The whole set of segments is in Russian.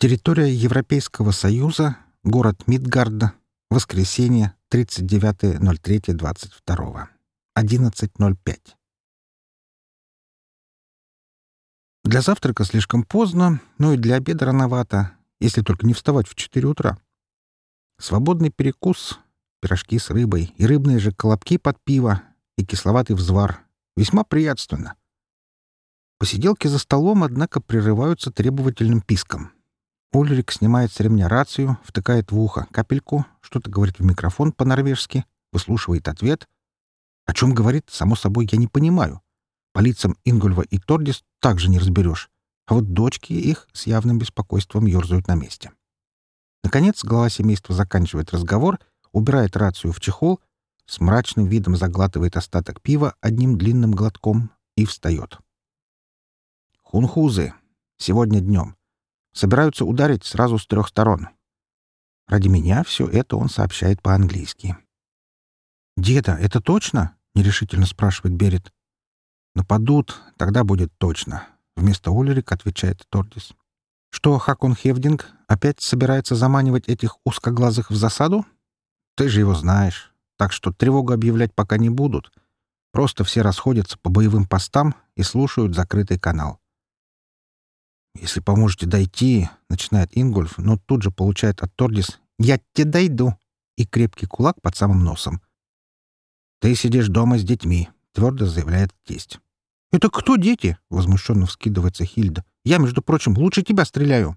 Территория Европейского Союза, город Мидгард, воскресенье, 39.03.22. 11.05. Для завтрака слишком поздно, но и для обеда рановато, если только не вставать в 4 утра. Свободный перекус, пирожки с рыбой и рыбные же колобки под пиво и кисловатый взвар весьма приятственно. Посиделки за столом, однако, прерываются требовательным писком. Ульрик снимает с ремня рацию, втыкает в ухо капельку, что-то говорит в микрофон по-норвежски, выслушивает ответ. О чем говорит, само собой, я не понимаю. По лицам Ингольва и Тордис также не разберешь, а вот дочки их с явным беспокойством ерзают на месте. Наконец, глава семейства заканчивает разговор, убирает рацию в чехол, с мрачным видом заглатывает остаток пива одним длинным глотком и встает. «Хунхузы. Сегодня днем собираются ударить сразу с трех сторон. Ради меня все это он сообщает по-английски. «Деда, это точно?» — нерешительно спрашивает Берет. «Нападут, тогда будет точно», — вместо Ульрик отвечает Тордис. «Что, Хакон Хевдинг опять собирается заманивать этих узкоглазых в засаду? Ты же его знаешь, так что тревогу объявлять пока не будут. Просто все расходятся по боевым постам и слушают закрытый канал. «Если поможете дойти», — начинает Ингольф, но тут же получает от Тордис «Я тебе дойду» и крепкий кулак под самым носом. «Ты сидишь дома с детьми», — твердо заявляет тесть. «Это кто дети?» — возмущенно вскидывается Хильда. «Я, между прочим, лучше тебя стреляю».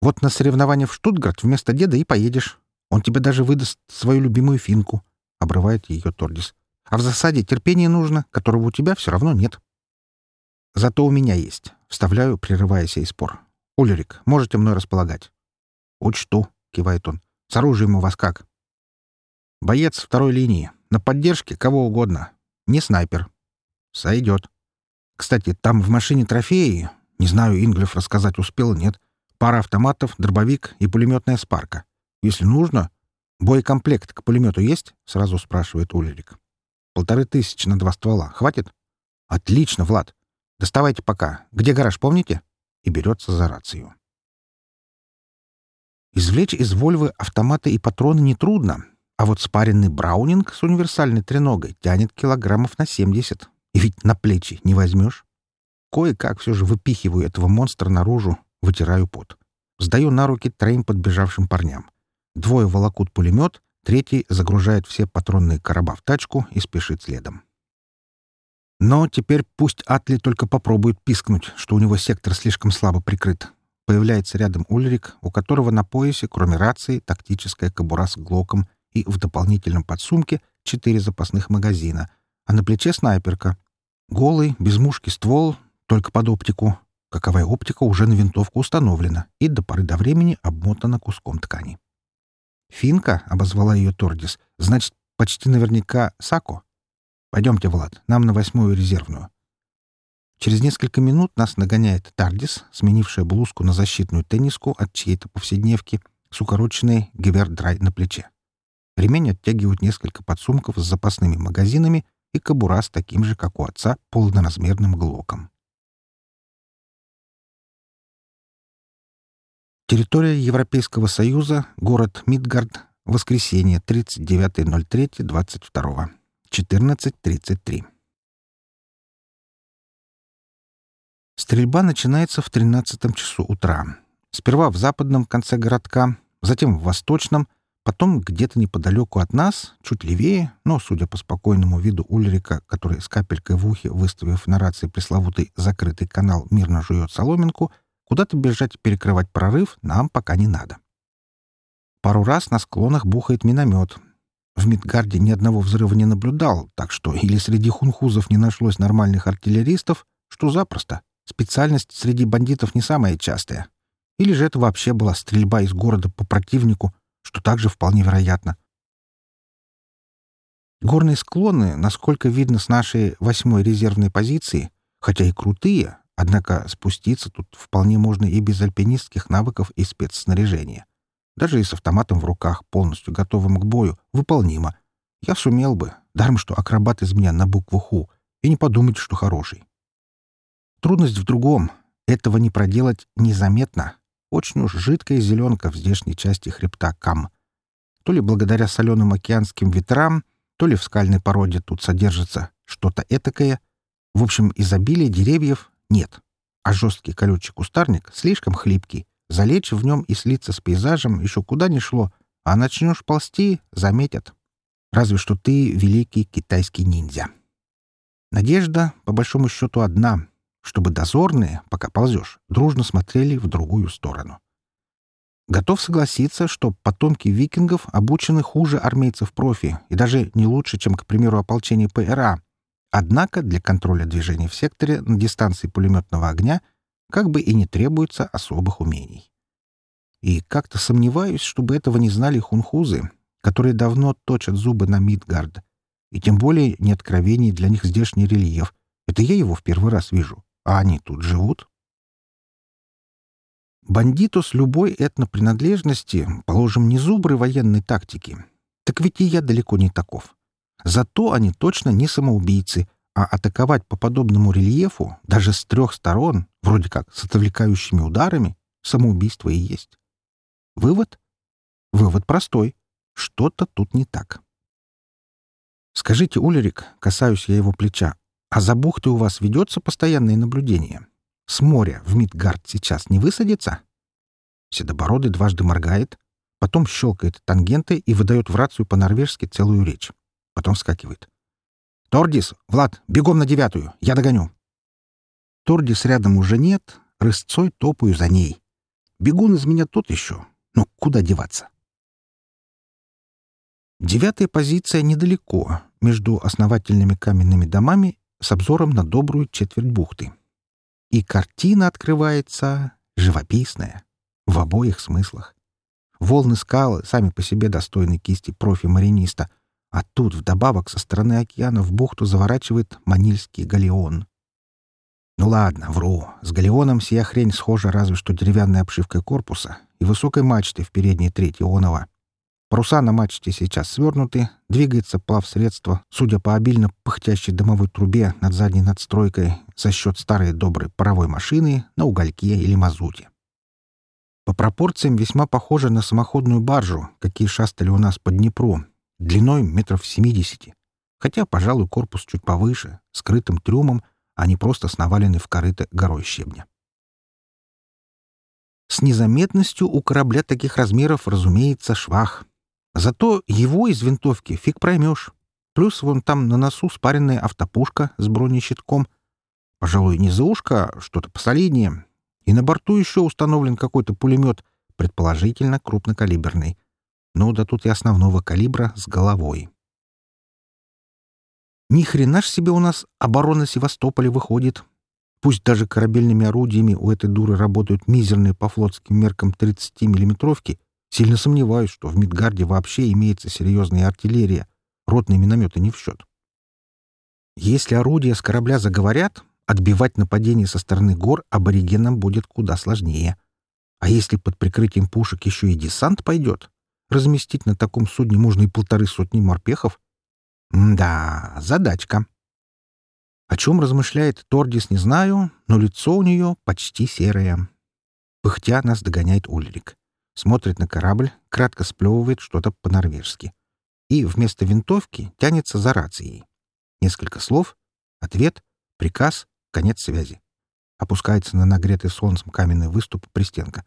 «Вот на соревнования в Штутгарт вместо деда и поедешь. Он тебе даже выдаст свою любимую финку», — обрывает ее Тордис. «А в засаде терпение нужно, которого у тебя все равно нет». «Зато у меня есть. Вставляю, прерывая сей спор. «Ульрик, можете мной располагать?» «Учту», — кивает он. «С оружием у вас как?» «Боец второй линии. На поддержке кого угодно. Не снайпер». «Сойдет». «Кстати, там в машине трофеи. Не знаю, Инглев рассказать успел, нет. Пара автоматов, дробовик и пулеметная спарка. Если нужно...» «Боекомплект к пулемету есть?» — сразу спрашивает Ульрик. «Полторы тысячи на два ствола. Хватит?» «Отлично, Влад. Доставайте пока. Где гараж, помните?» И берется за рацию. Извлечь из Вольвы автоматы и патроны нетрудно, а вот спаренный Браунинг с универсальной треногой тянет килограммов на 70. И ведь на плечи не возьмешь. Кое-как все же выпихиваю этого монстра наружу, вытираю пот. Сдаю на руки троим подбежавшим парням. Двое волокут пулемет, третий загружает все патронные короба в тачку и спешит следом. Но теперь пусть Атли только попробует пискнуть, что у него сектор слишком слабо прикрыт. Появляется рядом Ульрик, у которого на поясе, кроме рации, тактическая кобура с глоком и в дополнительном подсумке четыре запасных магазина, а на плече снайперка. Голый, без мушки ствол, только под оптику. Каковая оптика уже на винтовку установлена и до поры до времени обмотана куском ткани. «Финка», — обозвала ее Тордис, — «значит, почти наверняка Сако». Пойдемте, Влад, нам на восьмую резервную. Через несколько минут нас нагоняет Тардис, сменившая блузку на защитную тенниску от чьей-то повседневки с укороченной гевердрай на плече. Ремень оттягивают несколько подсумков с запасными магазинами и кобура с таким же, как у отца, полноразмерным глоком. Территория Европейского Союза, город Мидгард, воскресенье, 39.03.22. 14.33. Стрельба начинается в 13 часу утра. Сперва в западном конце городка, затем в восточном, потом где-то неподалеку от нас, чуть левее, но, судя по спокойному виду Ульрика, который с капелькой в ухе, выставив на рации пресловутый закрытый канал, мирно жует соломинку, куда-то бежать перекрывать прорыв нам пока не надо. Пару раз на склонах бухает миномет, в Мидгарде ни одного взрыва не наблюдал, так что или среди хунхузов не нашлось нормальных артиллеристов, что запросто. Специальность среди бандитов не самая частая. Или же это вообще была стрельба из города по противнику, что также вполне вероятно. Горные склоны, насколько видно с нашей восьмой резервной позиции, хотя и крутые, однако спуститься тут вполне можно и без альпинистских навыков и спецснаряжения даже и с автоматом в руках, полностью готовым к бою, выполнимо. Я сумел бы, даром что акробат из меня на букву «Ху», и не подумать, что хороший. Трудность в другом. Этого не проделать незаметно. очень уж жидкая зеленка в здешней части хребта Кам. То ли благодаря соленым океанским ветрам, то ли в скальной породе тут содержится что-то этакое. В общем, изобилия деревьев нет, а жесткий колючий кустарник слишком хлипкий. Залечь в нем и слиться с пейзажем еще куда ни шло, а начнешь ползти — заметят. Разве что ты великий китайский ниндзя. Надежда, по большому счету, одна — чтобы дозорные, пока ползешь, дружно смотрели в другую сторону. Готов согласиться, что потомки викингов обучены хуже армейцев-профи и даже не лучше, чем, к примеру, ополчение ПРА. Однако для контроля движения в секторе на дистанции пулеметного огня как бы и не требуется особых умений. И как-то сомневаюсь, чтобы этого не знали хунхузы, которые давно точат зубы на Мидгард. И тем более не откровений для них здешний рельеф. Это я его в первый раз вижу. А они тут живут? Бандиту с любой этнопринадлежности, положим, не зубры военной тактики. Так ведь и я далеко не таков. Зато они точно не самоубийцы, а атаковать по подобному рельефу даже с трех сторон, вроде как с отвлекающими ударами, самоубийство и есть. Вывод? Вывод простой. Что-то тут не так. Скажите, Улерик, касаюсь я его плеча, а за бухтой у вас ведется постоянное наблюдение? С моря в Мидгард сейчас не высадится? Седобородый дважды моргает, потом щелкает тангенты и выдает в рацию по-норвежски целую речь. Потом вскакивает. «Тордис! Влад, бегом на девятую! Я догоню!» Тордис рядом уже нет, рысцой топаю за ней. Бегун из меня тот еще. Но куда деваться? Девятая позиция недалеко, между основательными каменными домами с обзором на добрую четверть бухты. И картина открывается живописная, в обоих смыслах. Волны скалы сами по себе достойны кисти профи-мариниста, а тут вдобавок со стороны океана в бухту заворачивает манильский галеон. Ну ладно, вру. С галеоном сия хрень схожа разве что деревянной обшивкой корпуса и высокой мачтой в передней трети Онова. Паруса на мачте сейчас свернуты, двигается плавсредство, судя по обильно пыхтящей дымовой трубе над задней надстройкой, за счет старой доброй паровой машины на угольке или мазуте. По пропорциям весьма похоже на самоходную баржу, какие шастали у нас по Днепру, длиной метров 70. Хотя, пожалуй, корпус чуть повыше, скрытым трюмом, а не просто с в корыто горой щебня. С незаметностью у корабля таких размеров, разумеется, швах. Зато его из винтовки фиг проймешь. Плюс вон там на носу спаренная автопушка с бронещитком. Пожалуй, не за ушко, а что-то посолиднее. И на борту еще установлен какой-то пулемет, предположительно крупнокалиберный. Ну да тут и основного калибра с головой. Ни хрена ж себе у нас оборона Севастополя выходит. Пусть даже корабельными орудиями у этой дуры работают мизерные по флотским меркам 30-миллиметровки, Сильно сомневаюсь, что в Мидгарде вообще имеется серьезная артиллерия. Ротные минометы не в счет. Если орудия с корабля заговорят, отбивать нападение со стороны гор аборигенам будет куда сложнее. А если под прикрытием пушек еще и десант пойдет, разместить на таком судне можно и полторы сотни морпехов? да, задачка. О чем размышляет Тордис, не знаю, но лицо у нее почти серое. Пыхтя нас догоняет Ульрик смотрит на корабль, кратко сплевывает что-то по-норвежски. И вместо винтовки тянется за рацией. Несколько слов, ответ, приказ, конец связи. Опускается на нагретый солнцем каменный выступ пристенка.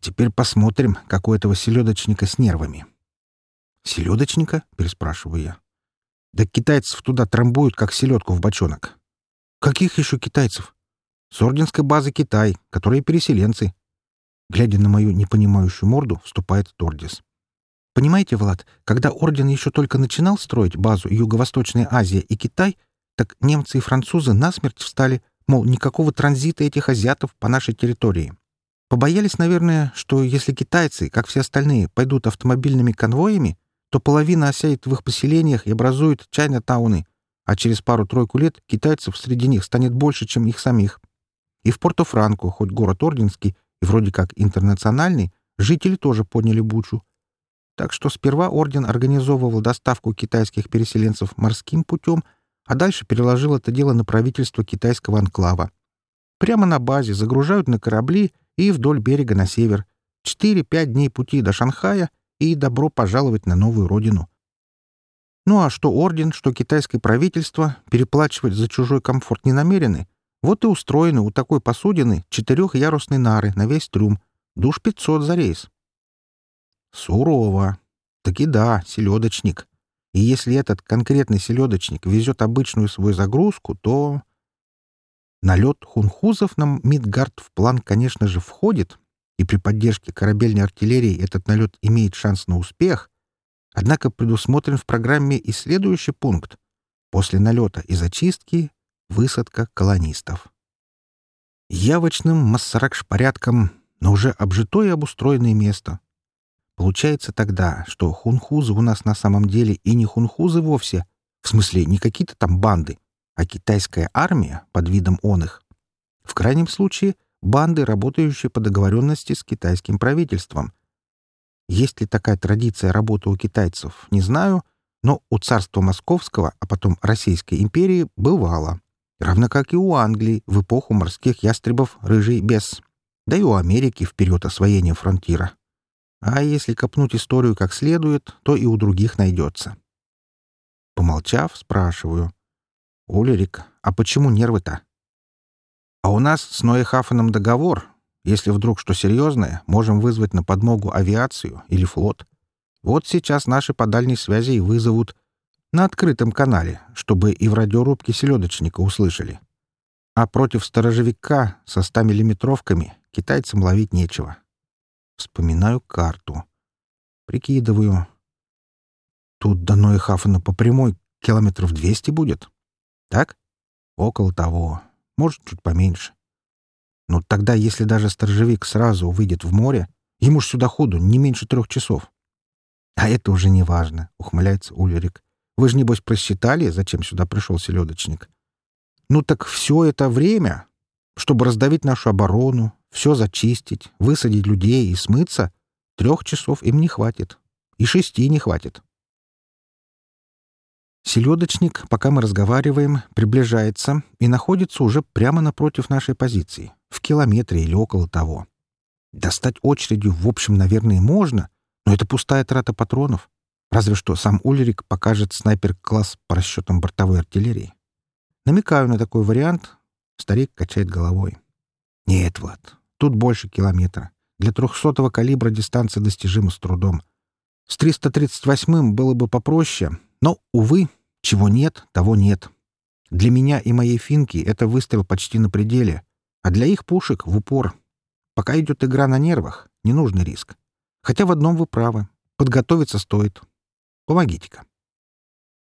Теперь посмотрим, как у этого селедочника с нервами. «Селедочника?» — переспрашиваю я. «Да китайцев туда трамбуют, как селедку в бочонок». «Каких еще китайцев?» «С орденской базы Китай, которые переселенцы. Глядя на мою непонимающую морду, вступает Тордис. Понимаете, Влад, когда Орден еще только начинал строить базу Юго-Восточная Азия и Китай, так немцы и французы насмерть встали, мол, никакого транзита этих азиатов по нашей территории. Побоялись, наверное, что если китайцы, как все остальные, пойдут автомобильными конвоями, то половина осяет в их поселениях и образует чайна-тауны, а через пару-тройку лет китайцев среди них станет больше, чем их самих. И в Порто-Франко, хоть город Орденский, и вроде как интернациональный, жители тоже подняли бучу. Так что сперва орден организовывал доставку китайских переселенцев морским путем, а дальше переложил это дело на правительство китайского анклава. Прямо на базе загружают на корабли и вдоль берега на север. Четыре-пять дней пути до Шанхая и добро пожаловать на новую родину. Ну а что орден, что китайское правительство переплачивать за чужой комфорт не намерены, вот и устроены у такой посудины четырехъярусной нары на весь трюм, душ пятьсот за рейс. Сурово. Таки да, селедочник. И если этот конкретный селедочник везет обычную свою загрузку, то... Налет хунхузов на Мидгард в план, конечно же, входит, и при поддержке корабельной артиллерии этот налет имеет шанс на успех, однако предусмотрен в программе и следующий пункт. После налета и зачистки — высадка колонистов. Явочным массаракш-порядком, но уже обжитое и обустроенное место. Получается тогда, что хунхузы у нас на самом деле и не хунхузы вовсе, в смысле не какие-то там банды, а китайская армия под видом он. В крайнем случае, банды, работающие по договоренности с китайским правительством. Есть ли такая традиция работы у китайцев, не знаю, но у царства Московского, а потом Российской империи, бывало. Равно как и у Англии в эпоху морских ястребов рыжий бес. Да и у Америки в период освоения фронтира. А если копнуть историю как следует, то и у других найдется. Помолчав, спрашиваю. «Улерик, а почему нервы-то?» «А у нас с Ноехафеном договор. Если вдруг что серьезное, можем вызвать на подмогу авиацию или флот. Вот сейчас наши по дальней связи и вызовут на открытом канале, чтобы и в радиорубке селедочника услышали. А против сторожевика со 100-миллиметровками китайцам ловить нечего. Вспоминаю карту. Прикидываю. Тут до Ноехафена по прямой километров 200 будет. Так? Около того. Может, чуть поменьше. Но ну, тогда, если даже сторожевик сразу выйдет в море, ему ж сюда ходу не меньше трех часов. А это уже не важно, ухмыляется Ульрик. Вы же, небось, просчитали, зачем сюда пришел селедочник? Ну так все это время, чтобы раздавить нашу оборону, все зачистить, высадить людей и смыться, трех часов им не хватит. И шести не хватит. Селедочник, пока мы разговариваем, приближается и находится уже прямо напротив нашей позиции, в километре или около того. Достать очередью, в общем, наверное, можно, но это пустая трата патронов. Разве что сам Ульрик покажет снайпер-класс по расчетам бортовой артиллерии. Намекаю на такой вариант. Старик качает головой. Нет, Влад, тут больше километра. Для трехсотого калибра дистанция достижима с трудом. С 338-м было бы попроще, но, увы, чего нет, того нет. Для меня и моей финки это выстрел почти на пределе, а для их пушек — в упор. Пока идет игра на нервах, не нужный риск. Хотя в одном вы правы. Подготовиться стоит. Помогите-ка.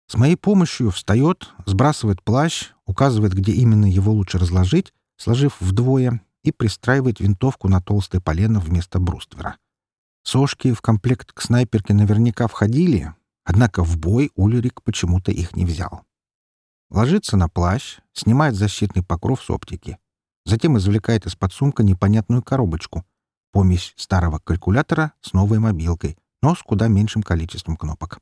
С моей помощью встает, сбрасывает плащ, указывает, где именно его лучше разложить, сложив вдвое, и пристраивает винтовку на толстое полено вместо бруствера. Сошки в комплект к снайперке наверняка входили, Однако в бой Ульрик почему-то их не взял. Ложится на плащ, снимает защитный покров с оптики. Затем извлекает из-под сумка непонятную коробочку. Помесь старого калькулятора с новой мобилкой, но с куда меньшим количеством кнопок.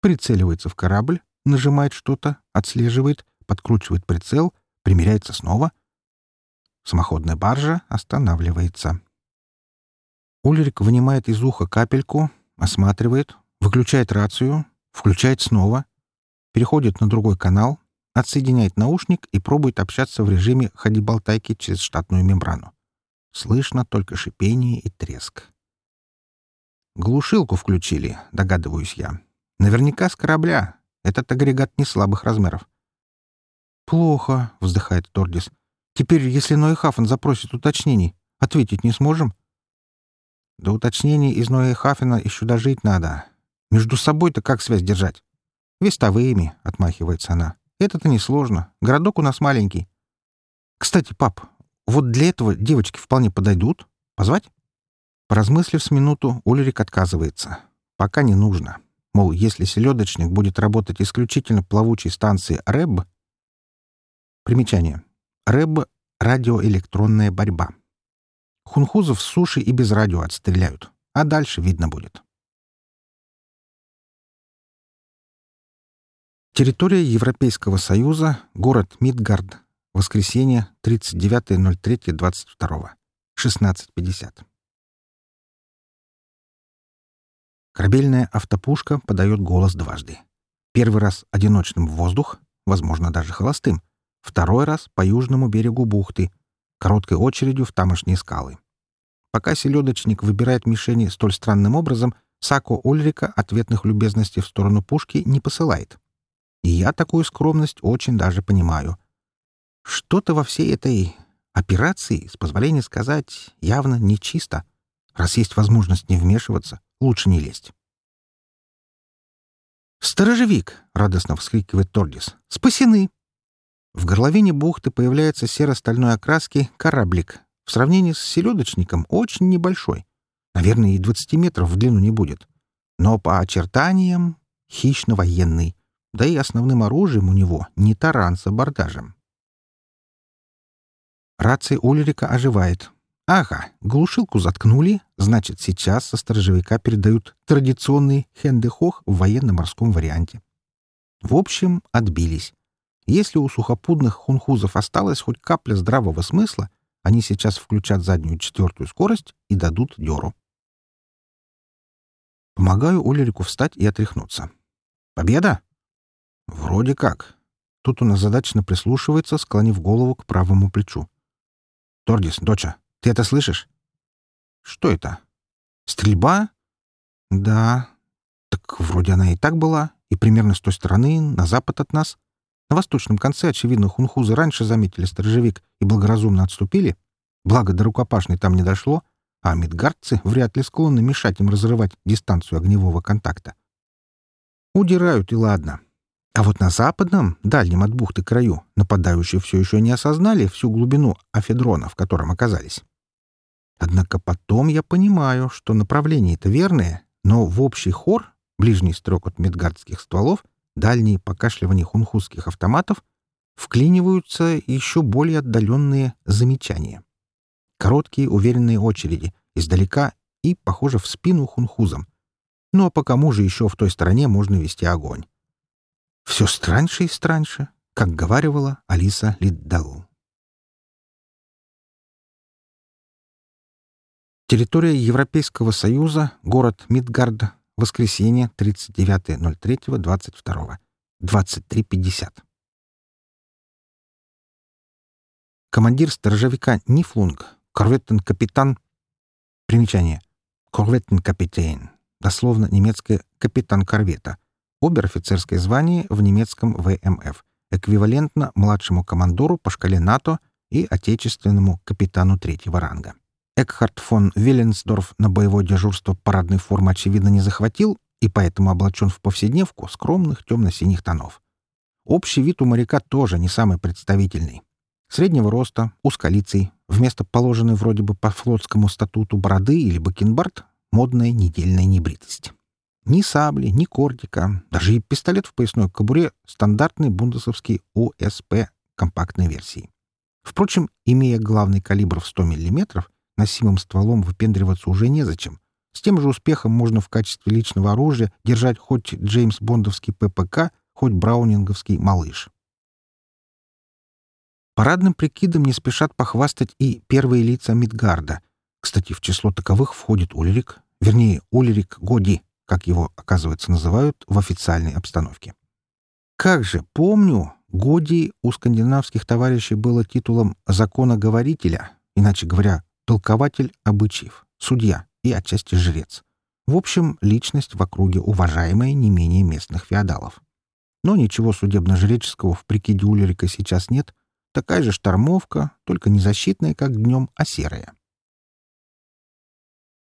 Прицеливается в корабль, нажимает что-то, отслеживает, подкручивает прицел, примеряется снова. Самоходная баржа останавливается. Ульрик вынимает из уха капельку, осматривает, Выключает рацию, включает снова, переходит на другой канал, отсоединяет наушник и пробует общаться в режиме ходи-болтайки через штатную мембрану. Слышно только шипение и треск. Глушилку включили, догадываюсь я. Наверняка с корабля. Этот агрегат не слабых размеров. «Плохо», — вздыхает Тордис. «Теперь, если Нойхафен запросит уточнений, ответить не сможем?» «До уточнений из Нойхафена еще дожить надо. Между собой-то как связь держать? Вестовыми, — отмахивается она. Это-то несложно. Городок у нас маленький. Кстати, пап, вот для этого девочки вполне подойдут. Позвать? Поразмыслив с минуту, Ульрик отказывается. Пока не нужно. Мол, если селедочник будет работать исключительно плавучей станции РЭБ... Примечание. РЭБ — радиоэлектронная борьба. Хунхузов с суши и без радио отстреляют. А дальше видно будет. Территория Европейского Союза, город Мидгард, воскресенье, 39.03.22. 16.50. Корабельная автопушка подает голос дважды. Первый раз одиночным в воздух, возможно, даже холостым. Второй раз по южному берегу бухты, короткой очередью в тамошние скалы. Пока селедочник выбирает мишени столь странным образом, Сако Ульрика ответных любезностей в сторону пушки не посылает. И я такую скромность очень даже понимаю. Что-то во всей этой операции, с позволения сказать, явно нечисто. Раз есть возможность не вмешиваться, лучше не лезть. «Сторожевик!» — радостно вскрикивает Тордис. «Спасены!» В горловине бухты появляется серо-стальной окраски кораблик. В сравнении с селедочником очень небольшой. Наверное, и 20 метров в длину не будет. Но по очертаниям хищно-военный. Да и основным оружием у него не таран с абордажем. Рация Ульрика оживает. Ага, глушилку заткнули, значит, сейчас со сторожевика передают традиционный хендехох в военно-морском варианте. В общем, отбились. Если у сухопутных хунхузов осталась хоть капля здравого смысла, они сейчас включат заднюю четвертую скорость и дадут дёру. Помогаю Улерику встать и отряхнуться. «Победа?» «Вроде как». Тут он озадаченно прислушивается, склонив голову к правому плечу. «Тордис, доча, ты это слышишь?» «Что это? Стрельба?» «Да. Так вроде она и так была, и примерно с той стороны, на запад от нас. На восточном конце, очевидно, хунхузы раньше заметили сторожевик и благоразумно отступили. Благо, до рукопашной там не дошло, а мидгардцы вряд ли склонны мешать им разрывать дистанцию огневого контакта. Удирают, и ладно. А вот на западном, дальнем от бухты краю, нападающие все еще не осознали всю глубину афедрона, в котором оказались. Однако потом я понимаю, что направление-то верное, но в общий хор, ближний строк медгардских стволов — дальние покашливания хунхузских автоматов вклиниваются еще более отдаленные замечания. Короткие уверенные очереди, издалека и, похоже, в спину хунхузам. Ну а по кому же еще в той стороне можно вести огонь? Все страньше и страньше, как говаривала Алиса Лиддалл. Территория Европейского Союза, город Мидгард, Воскресенье, 39.03.22. 23.50. Командир сторожевика Нифлунг, корветтен-капитан... Примечание. Корветтен-капитейн. Дословно немецкое «капитан корвета». Обер-офицерское звание в немецком ВМФ. Эквивалентно младшему командору по шкале НАТО и отечественному капитану третьего ранга. Экхард фон Виленсдорф на боевое дежурство парадной формы, очевидно, не захватил и поэтому облачен в повседневку скромных темно-синих тонов. Общий вид у моряка тоже не самый представительный. Среднего роста, узколицый, вместо положенной вроде бы по флотскому статуту бороды или бакенбард — модная недельная небритость. Ни сабли, ни кортика, даже и пистолет в поясной кобуре — стандартный бундесовский УСП компактной версии. Впрочем, имея главный калибр в 100 миллиметров носимым стволом выпендриваться уже незачем. С тем же успехом можно в качестве личного оружия держать хоть Джеймс Бондовский ППК, хоть Браунинговский «Малыш». Парадным прикидом не спешат похвастать и первые лица Мидгарда. Кстати, в число таковых входит Ульрик, вернее, Ульрик Годи, как его, оказывается, называют в официальной обстановке. Как же, помню, Годи у скандинавских товарищей было титулом «законоговорителя», иначе говоря, толкователь обычаев, судья и отчасти жрец. В общем, личность в округе уважаемая не менее местных феодалов. Но ничего судебно-жреческого в прикиде Улерика сейчас нет. Такая же штормовка, только не защитная, как днем, а серая.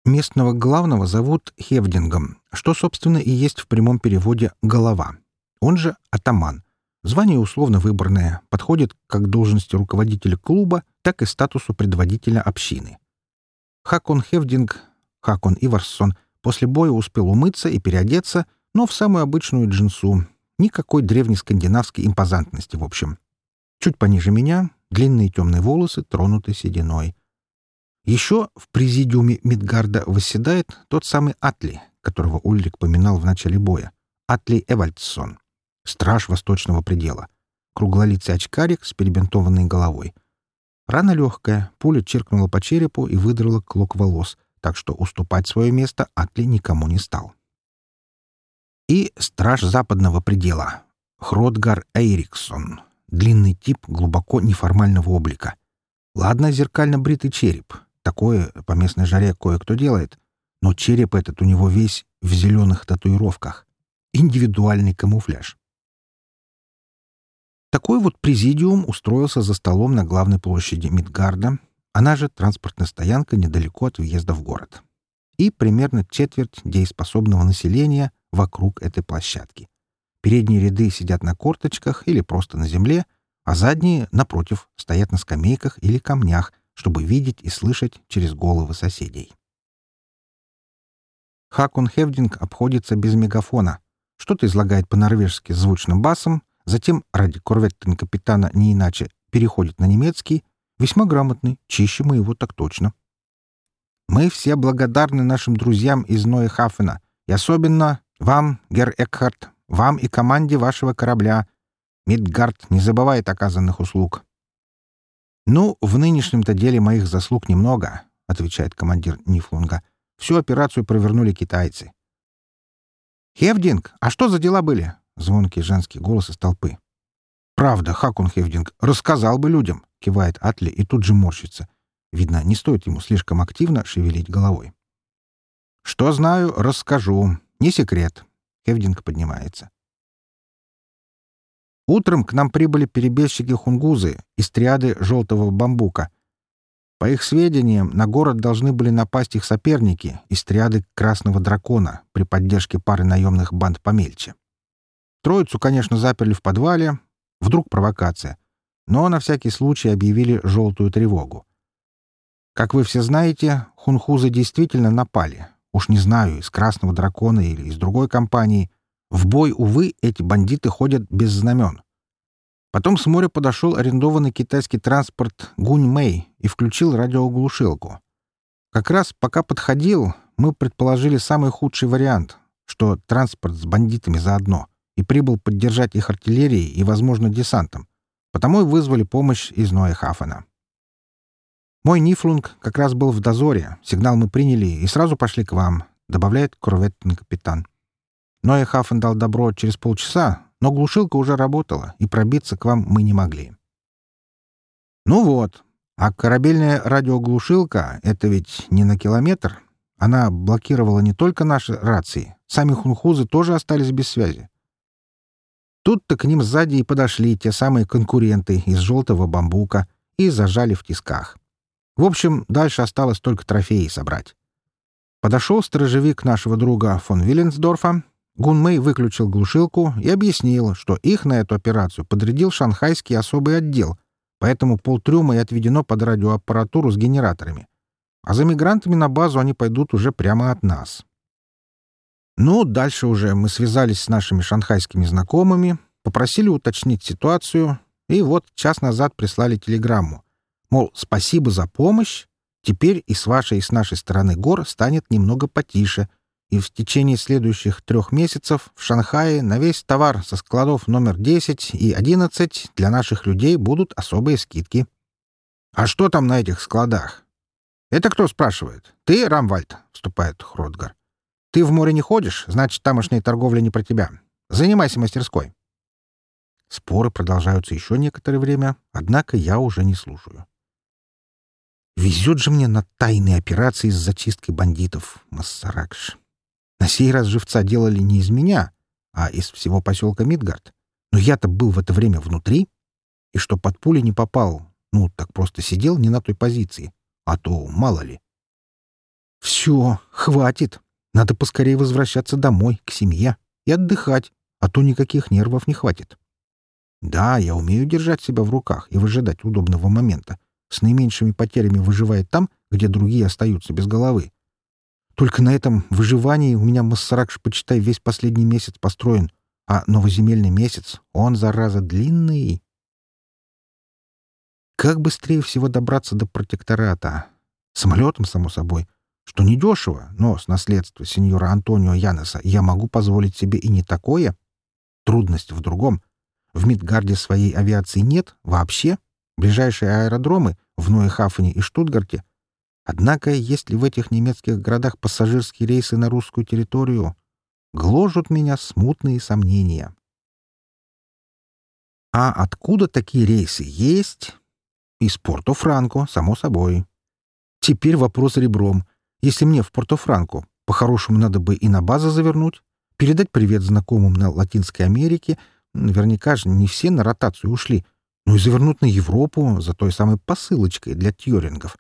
Местного главного зовут Хевдингом, что, собственно, и есть в прямом переводе «голова». Он же атаман. Звание условно выборное, подходит как должности руководителя клуба, так и статусу предводителя общины. Хакон Хевдинг, Хакон Иварссон, после боя успел умыться и переодеться, но в самую обычную джинсу. Никакой древнескандинавской импозантности, в общем. Чуть пониже меня — длинные темные волосы, тронутые сединой. Еще в президиуме Мидгарда восседает тот самый Атли, которого Ульрик поминал в начале боя. Атли Эвальдсон, страж восточного предела. Круглолицый очкарик с перебинтованной головой — Рана легкая, пуля чиркнула по черепу и выдрала клок волос, так что уступать свое место Атли никому не стал. И страж западного предела. Хродгар Эйриксон. Длинный тип глубоко неформального облика. Ладно, зеркально бритый череп. Такое по местной жаре кое-кто делает. Но череп этот у него весь в зеленых татуировках. Индивидуальный камуфляж. Такой вот президиум устроился за столом на главной площади Мидгарда, она же транспортная стоянка недалеко от въезда в город. И примерно четверть дееспособного населения вокруг этой площадки. Передние ряды сидят на корточках или просто на земле, а задние, напротив, стоят на скамейках или камнях, чтобы видеть и слышать через головы соседей. Хакун Хевдинг обходится без мегафона. Что-то излагает по-норвежски звучным басом, Затем, ради корветтен капитана не иначе, переходит на немецкий, весьма грамотный, чище моего так точно. Мы все благодарны нашим друзьям из Ноехафена, и особенно вам, Гер Экхарт, вам и команде вашего корабля. Мидгард не забывает оказанных услуг. «Ну, в нынешнем-то деле моих заслуг немного», — отвечает командир Нифлунга. «Всю операцию провернули китайцы». «Хевдинг, а что за дела были? Звонкий женский голос из толпы. «Правда, Хакун Хевдинг, рассказал бы людям!» — кивает Атли и тут же морщится. Видно, не стоит ему слишком активно шевелить головой. «Что знаю, расскажу. Не секрет». Хевдинг поднимается. Утром к нам прибыли перебежчики-хунгузы из триады «Желтого бамбука». По их сведениям, на город должны были напасть их соперники из триады «Красного дракона» при поддержке пары наемных банд помельче. Троицу, конечно, заперли в подвале. Вдруг провокация. Но на всякий случай объявили желтую тревогу. Как вы все знаете, хунхузы действительно напали. Уж не знаю, из Красного Дракона или из другой компании. В бой, увы, эти бандиты ходят без знамен. Потом с моря подошел арендованный китайский транспорт Гунь-Мэй и включил радиоглушилку. Как раз пока подходил, мы предположили самый худший вариант, что транспорт с бандитами заодно — и прибыл поддержать их артиллерией и, возможно, десантом. Потому и вызвали помощь из Ноэхафена. Мой Нифлунг как раз был в дозоре, сигнал мы приняли и сразу пошли к вам, добавляет корветтный капитан. Ноэхафен дал добро через полчаса, но глушилка уже работала, и пробиться к вам мы не могли. Ну вот, а корабельная радиоглушилка — это ведь не на километр. Она блокировала не только наши рации, сами хунхузы тоже остались без связи. Тут-то к ним сзади и подошли те самые конкуренты из желтого бамбука и зажали в тисках. В общем, дальше осталось только трофеи собрать. Подошел сторожевик нашего друга фон Виленсдорфа. Гунмэй выключил глушилку и объяснил, что их на эту операцию подрядил шанхайский особый отдел, поэтому полтрюма и отведено под радиоаппаратуру с генераторами. А за мигрантами на базу они пойдут уже прямо от нас. Ну, дальше уже мы связались с нашими шанхайскими знакомыми, попросили уточнить ситуацию, и вот час назад прислали телеграмму. Мол, спасибо за помощь, теперь и с вашей, и с нашей стороны гор станет немного потише, и в течение следующих трех месяцев в Шанхае на весь товар со складов номер 10 и 11 для наших людей будут особые скидки. «А что там на этих складах?» «Это кто спрашивает?» «Ты, Рамвальд?» — вступает Хродгар. Ты в море не ходишь, значит, тамошняя торговля не про тебя. Занимайся мастерской. Споры продолжаются еще некоторое время, однако я уже не слушаю. Везет же мне на тайные операции с зачисткой бандитов, Массаракш. На сей раз живца делали не из меня, а из всего поселка Мидгард. Но я-то был в это время внутри, и что под пули не попал, ну, так просто сидел не на той позиции, а то мало ли. Все, хватит. Надо поскорее возвращаться домой, к семье, и отдыхать, а то никаких нервов не хватит. Да, я умею держать себя в руках и выжидать удобного момента. С наименьшими потерями выживает там, где другие остаются без головы. Только на этом выживании у меня Массаракш, почитай, весь последний месяц построен, а новоземельный месяц, он, зараза, длинный. Как быстрее всего добраться до протектората? Самолетом, само собой что недешево, но с наследства сеньора Антонио Янеса я могу позволить себе и не такое. Трудность в другом. В Мидгарде своей авиации нет вообще. ближайшие аэродромы в Ноехафене и Штутгарте. Однако, есть ли в этих немецких городах пассажирские рейсы на русскую территорию, гложут меня смутные сомнения. А откуда такие рейсы есть? Из Порто-Франко, само собой. Теперь вопрос ребром. Если мне в Порто-Франко по-хорошему надо бы и на базу завернуть, передать привет знакомым на Латинской Америке, наверняка же не все на ротацию ушли, но и завернуть на Европу за той самой посылочкой для тьорингов.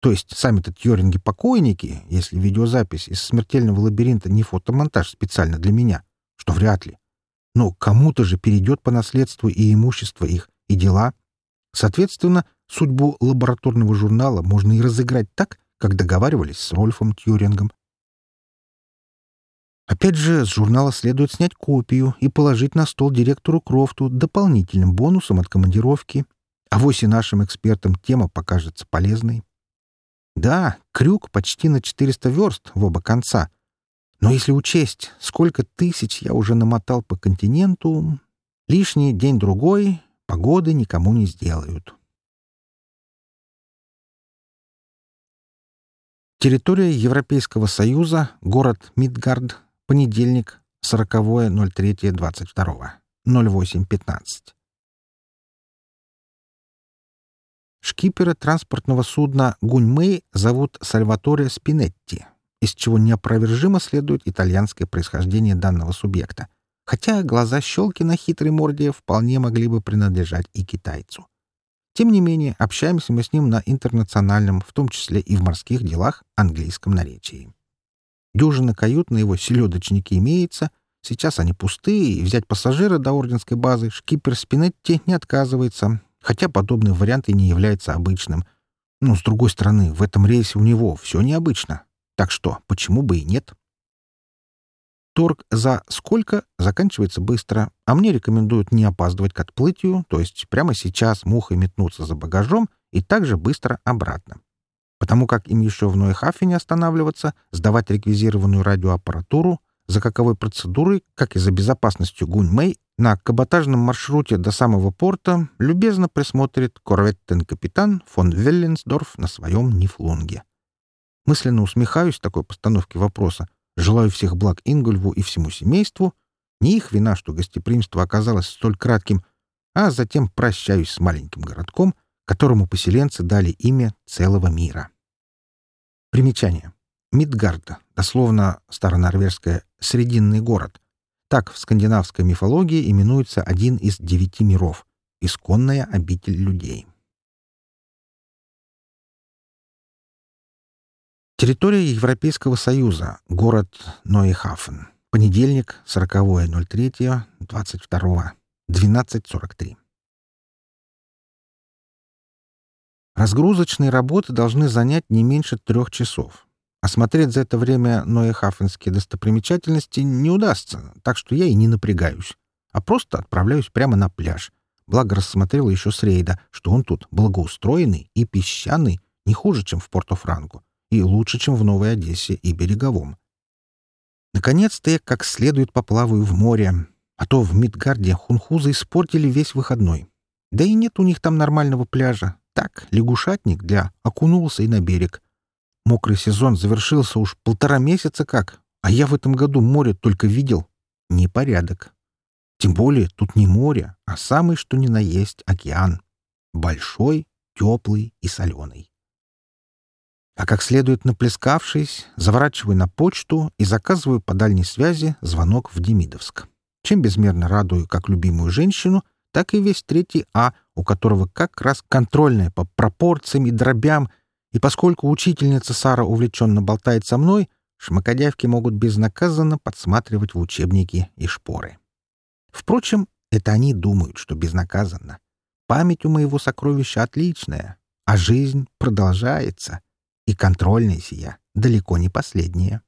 То есть сами-то тьоринги-покойники, если видеозапись из смертельного лабиринта не фотомонтаж специально для меня, что вряд ли. Но кому-то же перейдет по наследству и имущество их, и дела. Соответственно, судьбу лабораторного журнала можно и разыграть так, как договаривались с Рольфом Тьюрингом. Опять же, с журнала следует снять копию и положить на стол директору Крофту дополнительным бонусом от командировки. А вось и нашим экспертам тема покажется полезной. Да, крюк почти на 400 верст в оба конца. Но если учесть, сколько тысяч я уже намотал по континенту, лишний день-другой погоды никому не сделают. Территория Европейского Союза, город Мидгард, понедельник, 40.03.22, 08.15. Шкипера транспортного судна «Гуньмэй» зовут Сальваторе Спинетти, из чего неопровержимо следует итальянское происхождение данного субъекта, хотя глаза щелки на хитрой морде вполне могли бы принадлежать и китайцу. Тем не менее, общаемся мы с ним на интернациональном, в том числе и в морских делах, английском наречии. Дюжина кают на его селедочнике имеется, сейчас они пустые, и взять пассажира до орденской базы шкипер Спинетти не отказывается, хотя подобный вариант и не является обычным. Но, с другой стороны, в этом рейсе у него все необычно. Так что, почему бы и нет? Торг за сколько заканчивается быстро, а мне рекомендуют не опаздывать к отплытию, то есть прямо сейчас мухой метнуться за багажом и также быстро обратно. Потому как им еще в Нойхафене останавливаться, сдавать реквизированную радиоаппаратуру, за каковой процедурой, как и за безопасностью Гуньмэй, на каботажном маршруте до самого порта любезно присмотрит корветтен-капитан фон Велленсдорф на своем Нифлунге. Мысленно усмехаюсь такой постановке вопроса, Желаю всех благ Ингольву и всему семейству. Не их вина, что гостеприимство оказалось столь кратким, а затем прощаюсь с маленьким городком, которому поселенцы дали имя целого мира. Примечание. Мидгарда, дословно старонорвежское «срединный город». Так в скандинавской мифологии именуется один из девяти миров — исконная обитель людей. Территория Европейского Союза. Город Нойхафен. Понедельник, 40.03.22. 12.43. Разгрузочные работы должны занять не меньше трех часов. Осмотреть за это время Ноехафенские достопримечательности не удастся, так что я и не напрягаюсь, а просто отправляюсь прямо на пляж. Благо рассмотрел еще с рейда, что он тут благоустроенный и песчаный, не хуже, чем в Порто-Франко и лучше, чем в Новой Одессе и Береговом. Наконец-то я как следует поплаваю в море, а то в Мидгарде хунхузы испортили весь выходной. Да и нет у них там нормального пляжа. Так, лягушатник для окунулся и на берег. Мокрый сезон завершился уж полтора месяца как, а я в этом году море только видел. Непорядок. Тем более тут не море, а самый что ни на есть океан. Большой, теплый и соленый а как следует наплескавшись, заворачиваю на почту и заказываю по дальней связи звонок в Демидовск. Чем безмерно радую как любимую женщину, так и весь третий А, у которого как раз контрольная по пропорциям и дробям, и поскольку учительница Сара увлеченно болтает со мной, шмакодявки могут безнаказанно подсматривать в учебники и шпоры. Впрочем, это они думают, что безнаказанно. Память у моего сокровища отличная, а жизнь продолжается — и контрольная сия далеко не последняя.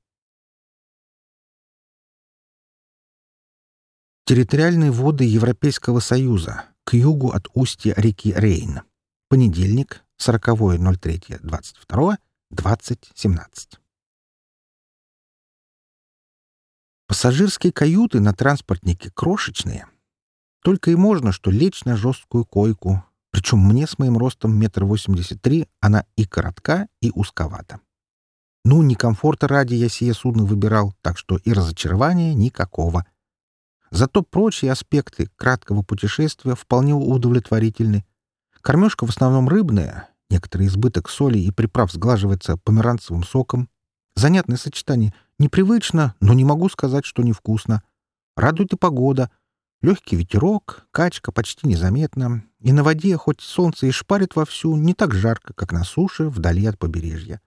Территориальные воды Европейского Союза к югу от устья реки Рейн. Понедельник, 40.03.22, 20.17. Пассажирские каюты на транспортнике крошечные. Только и можно, что лечь на жесткую койку, Причем мне с моим ростом метр восемьдесят три она и коротка, и узковата. Ну, не комфорта ради я сие судно выбирал, так что и разочарования никакого. Зато прочие аспекты краткого путешествия вполне удовлетворительны. Кормежка в основном рыбная, некоторый избыток соли и приправ сглаживается померанцевым соком. Занятное сочетание. Непривычно, но не могу сказать, что невкусно. Радует и погода — Легкий ветерок, качка почти незаметна, и на воде, хоть солнце и шпарит вовсю, не так жарко, как на суше, вдали от побережья.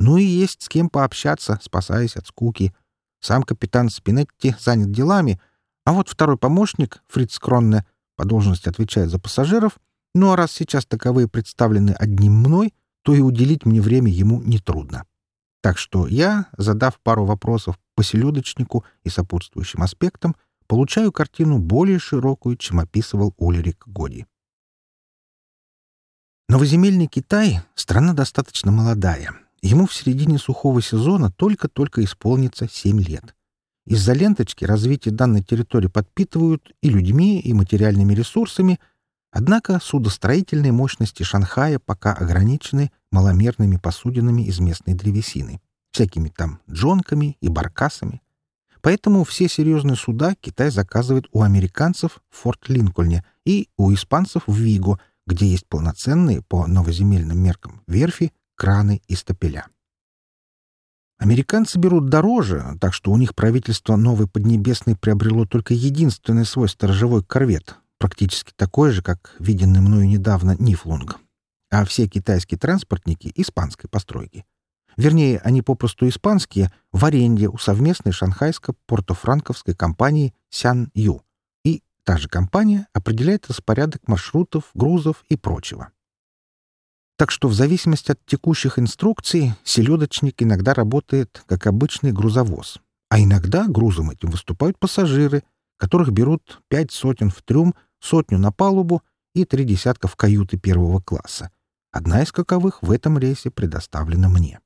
Ну и есть с кем пообщаться, спасаясь от скуки. Сам капитан Спинетти занят делами, а вот второй помощник, Фриц Кронне, по должности отвечает за пассажиров, ну а раз сейчас таковые представлены одним мной, то и уделить мне время ему нетрудно. Так что я, задав пару вопросов по селедочнику и сопутствующим аспектам, получаю картину более широкую, чем описывал Ульрик Годи. Новоземельный Китай — страна достаточно молодая. Ему в середине сухого сезона только-только исполнится 7 лет. Из-за ленточки развитие данной территории подпитывают и людьми, и материальными ресурсами, однако судостроительные мощности Шанхая пока ограничены маломерными посудинами из местной древесины, всякими там джонками и баркасами, Поэтому все серьезные суда Китай заказывает у американцев в Форт-Линкольне и у испанцев в Виго, где есть полноценные по новоземельным меркам верфи, краны и стапеля. Американцы берут дороже, так что у них правительство Новой Поднебесной приобрело только единственный свой сторожевой корвет, практически такой же, как виденный мною недавно Нифлунг. А все китайские транспортники — испанской постройки — Вернее, они попросту испанские, в аренде у совместной шанхайско-портофранковской компании Сян Ю. И та же компания определяет распорядок маршрутов, грузов и прочего. Так что в зависимости от текущих инструкций селедочник иногда работает как обычный грузовоз, а иногда грузом этим выступают пассажиры, которых берут пять сотен в трюм, сотню на палубу и три десятка в каюты первого класса. Одна из каковых в этом рейсе предоставлена мне.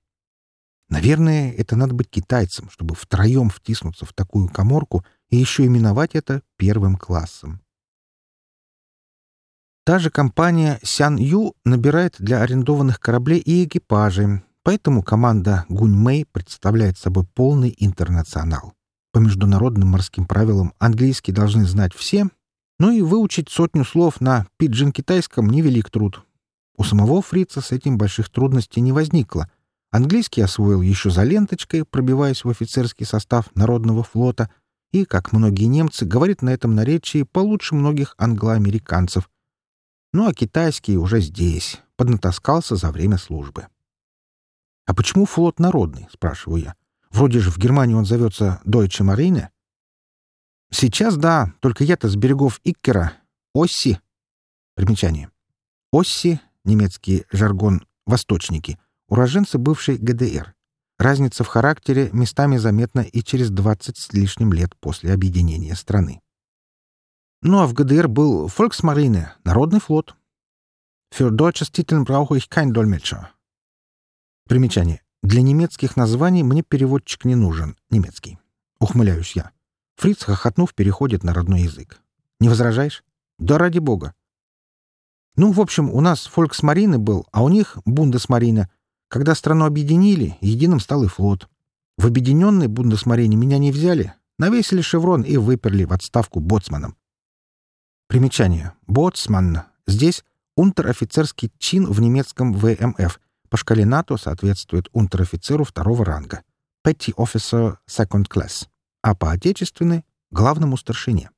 Наверное, это надо быть китайцем, чтобы втроем втиснуться в такую коморку и еще именовать это первым классом. Та же компания Сян Ю набирает для арендованных кораблей и экипажей, поэтому команда Гунь Мэй представляет собой полный интернационал. По международным морским правилам английский должны знать все, но и выучить сотню слов на пиджин-китайском невелик труд. У самого фрица с этим больших трудностей не возникло — Английский освоил еще за ленточкой, пробиваясь в офицерский состав Народного флота, и, как многие немцы, говорит на этом наречии получше многих англоамериканцев. Ну а китайский уже здесь, поднатаскался за время службы. «А почему флот народный?» — спрашиваю я. «Вроде же в Германии он зовется Deutsche Marine». «Сейчас да, только я-то с берегов Иккера. Осси». Примечание. Осси — немецкий жаргон «восточники», уроженцы бывшей ГДР. Разница в характере местами заметна и через 20 с лишним лет после объединения страны. Ну а в ГДР был Volksmarine, народный флот. Für deutsches Titel brauche ich kein Dolmetscher. Примечание. Для немецких названий мне переводчик не нужен, немецкий. Ухмыляюсь я. Фриц, хохотнув, переходит на родной язык. Не возражаешь? Да ради бога. Ну, в общем, у нас Фольксмарины был, а у них Бундесмарина — когда страну объединили, единым стал и флот. В объединенной Бундесмарине меня не взяли, навесили шеврон и выперли в отставку боцманом. Примечание. Боцман. Здесь унтер-офицерский чин в немецком ВМФ. По шкале НАТО соответствует унтер-офицеру второго ранга. Petty Officer Second Class. А по отечественной — главному старшине.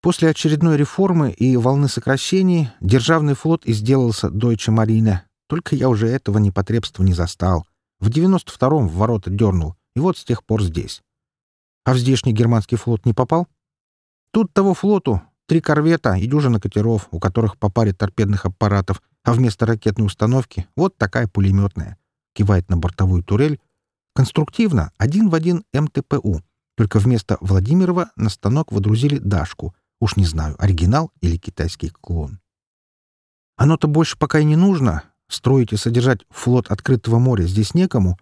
После очередной реформы и волны сокращений Державный флот и сделался Deutsche Marine, только я уже этого непотребства не застал. В 92-м в ворота дернул, и вот с тех пор здесь. А в здешний германский флот не попал? Тут того флоту три корвета и дюжина катеров, у которых по паре торпедных аппаратов, а вместо ракетной установки вот такая пулеметная. Кивает на бортовую турель. Конструктивно, один в один МТПУ. Только вместо Владимирова на станок водрузили Дашку. Уж не знаю, оригинал или китайский клон. Оно-то больше пока и не нужно, Строить и содержать флот открытого моря здесь некому.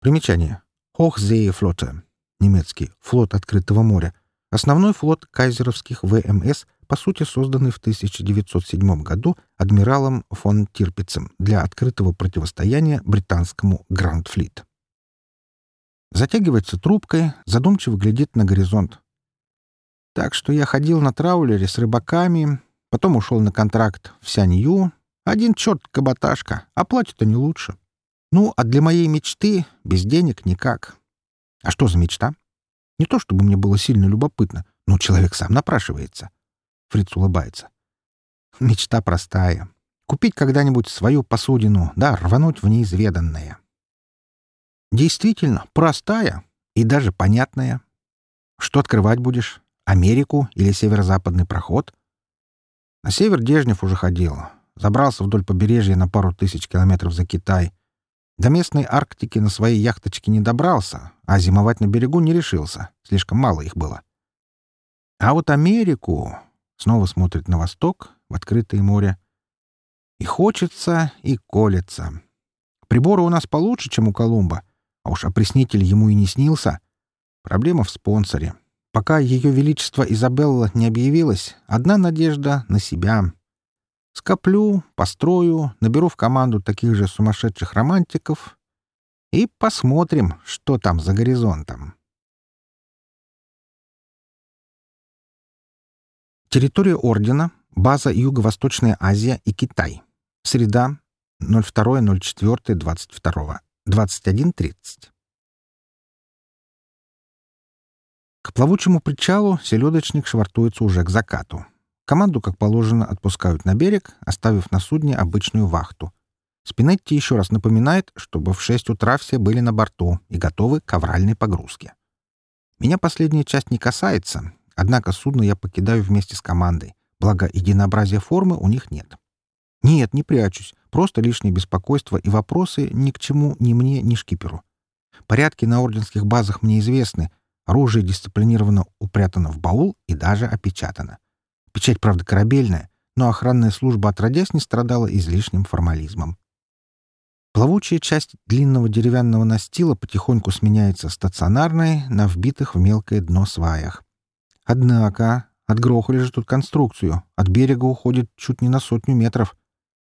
Примечание. Hochseeflotte. Немецкий. Флот открытого моря. Основной флот кайзеровских ВМС, по сути созданный в 1907 году адмиралом фон Тирпицем для открытого противостояния британскому Гранд-флит. Затягивается трубкой, задумчиво глядит на горизонт. Так что я ходил на траулере с рыбаками, потом ушел на контракт в Сянью. Один черт каботажка, а платят они лучше. Ну, а для моей мечты без денег никак. А что за мечта? Не то чтобы мне было сильно любопытно, но человек сам напрашивается. Фриц улыбается. Мечта простая. Купить когда-нибудь свою посудину, да, рвануть в неизведанное. Действительно, простая и даже понятная. Что открывать будешь? Америку или северо-западный проход? На север Дежнев уже ходил. Забрался вдоль побережья на пару тысяч километров за Китай. До местной Арктики на своей яхточке не добрался, а зимовать на берегу не решился. Слишком мало их было. А вот Америку... Снова смотрит на восток, в открытое море. И хочется, и колется. Приборы у нас получше, чем у Колумба. А уж опреснитель ему и не снился. Проблема в спонсоре. Пока Ее Величество Изабелла не объявилась, одна надежда на себя. Скоплю, построю, наберу в команду таких же сумасшедших романтиков и посмотрим, что там за горизонтом. Территория Ордена, база Юго-Восточная Азия и Китай. Среда, 02.04.22. 21.30. К плавучему причалу селедочник швартуется уже к закату. Команду, как положено, отпускают на берег, оставив на судне обычную вахту. Спинетти еще раз напоминает, чтобы в 6 утра все были на борту и готовы к авральной погрузке. Меня последняя часть не касается, однако судно я покидаю вместе с командой, благо единообразия формы у них нет. Нет, не прячусь. Просто лишнее беспокойство и вопросы ни к чему ни мне, ни шкиперу. Порядки на орденских базах мне известны. Оружие дисциплинированно упрятано в баул и даже опечатано. Печать, правда, корабельная, но охранная служба отродясь не страдала излишним формализмом. Плавучая часть длинного деревянного настила потихоньку сменяется стационарной на вбитых в мелкое дно сваях. Однако отгрохали же тут конструкцию. От берега уходит чуть не на сотню метров.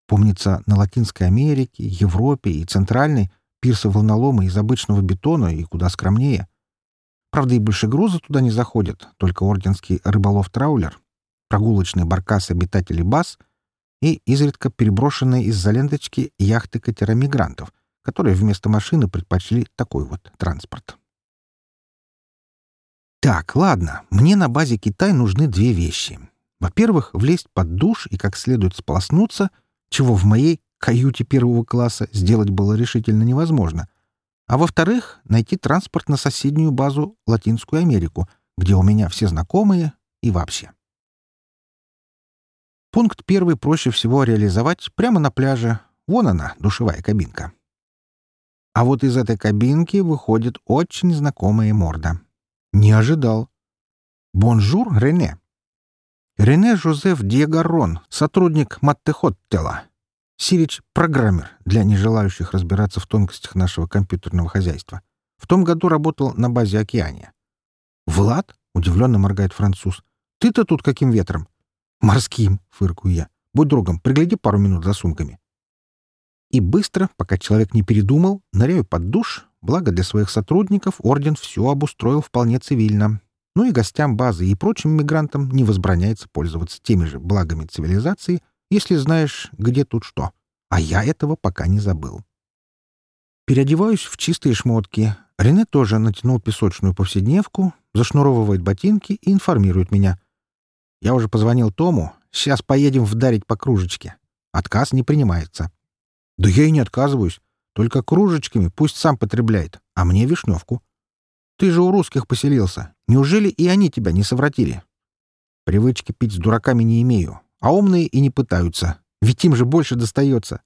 Помнится, на Латинской Америке, Европе и Центральной пирсы волнолома из обычного бетона и куда скромнее. Правда, и больше груза туда не заходят, только орденский рыболов-траулер, прогулочный баркас обитателей баз и изредка переброшенные из-за ленточки яхты катера мигрантов, которые вместо машины предпочли такой вот транспорт. Так, ладно, мне на базе Китай нужны две вещи. Во-первых, влезть под душ и как следует сполоснуться — чего в моей каюте первого класса сделать было решительно невозможно. А во-вторых, найти транспорт на соседнюю базу Латинскую Америку, где у меня все знакомые и вообще. Пункт первый проще всего реализовать прямо на пляже. Вон она, душевая кабинка. А вот из этой кабинки выходит очень знакомая морда. Не ожидал. «Bonjour, Рене!» Рене Жозеф Диагарон, сотрудник Маттехоттела. сиречь — программер для нежелающих разбираться в тонкостях нашего компьютерного хозяйства. В том году работал на базе «Океания». «Влад?» — удивленно моргает француз. «Ты-то тут каким ветром?» «Морским», — фыркую я. «Будь другом, пригляди пару минут за сумками». И быстро, пока человек не передумал, ныряю под душ, благо для своих сотрудников орден все обустроил вполне цивильно, ну и гостям базы и прочим мигрантам не возбраняется пользоваться теми же благами цивилизации, если знаешь, где тут что. А я этого пока не забыл. Переодеваюсь в чистые шмотки. Рене тоже натянул песочную повседневку, зашнуровывает ботинки и информирует меня. Я уже позвонил Тому. Сейчас поедем вдарить по кружечке. Отказ не принимается. Да я и не отказываюсь. Только кружечками пусть сам потребляет, а мне вишневку. Ты же у русских поселился. Неужели и они тебя не совратили? Привычки пить с дураками не имею, а умные и не пытаются. Ведь им же больше достается.